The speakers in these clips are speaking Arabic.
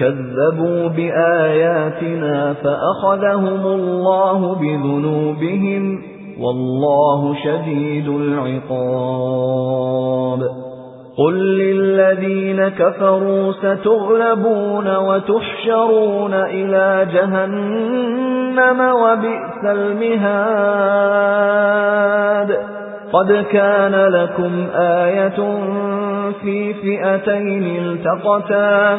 كَذَّبُوا بِآيَاتِنَا فَأَخَذَهُمُ اللَّهُ بِذُنُوبِهِمْ وَاللَّهُ شَدِيدُ الْعِقَابِ. قُل لِّلَّذِينَ كَفَرُوا سَتُغْلَبُونَ وَتُحْشَرُونَ إِلَى جَهَنَّمَ وَبِئْسَ الْمِهَادُ. قَدْ كَانَ لَكُمْ آيَةٌ فِي فِئَتَيْنِ الْتَقَتَا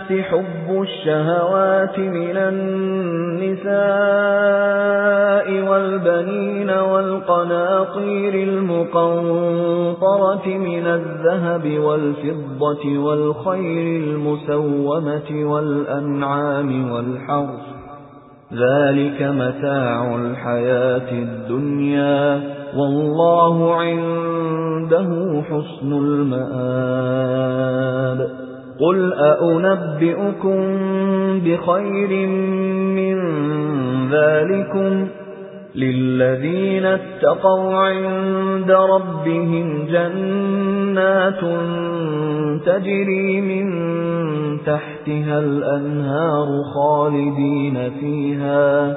حُبُّ الشَّهَوَاتِ مِنَ النِّسَاءِ وَالْبَنِينَ وَالْقَنَاطِيرِ الْمُقَنطَرَةِ مِنَ الذَّهَبِ وَالْفِضَّةِ وَالْخَيْلِ الْمُسَوَّمَةِ وَالْأَنْعَامِ وَالْحَرْثِ. ذَلِكَ مَتَاعُ الْحَيَاةِ الدُّنْيَا وَاللَّهُ عِندَهُ حُسْنُ الْمَآبِ. قُلْ أَؤُنَبِّئُكُم بِخَيْرٍ مِّن ذَلِكُمْ لِلَّذِينَ اتَّقَوْا عِندَ رَبِّهِمْ جَنَّاتٌ تَجْرِي مِن تَحْتِهَا الْأَنْهَارُ خَالِدِينَ فِيهَا